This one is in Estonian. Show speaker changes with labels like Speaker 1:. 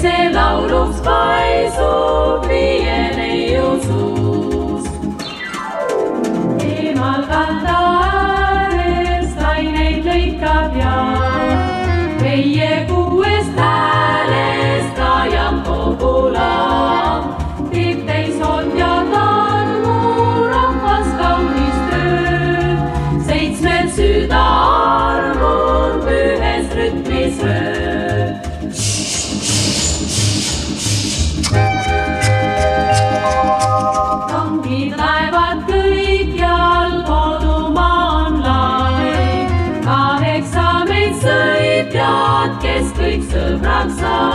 Speaker 1: see lauluks paisub viie neiu suus. eemal kalda ääres laineid lõikab ja meie kuuest häälest kajab kogu laam. teeb täis on ja tarmu rahvas kaunist ööd, seitsmel süda armub ühes rütmis ööd. Rongid, laevad kõik jal kodumaa on lai. kaheksa meid sõitjad, kes kõik sõbraks sai.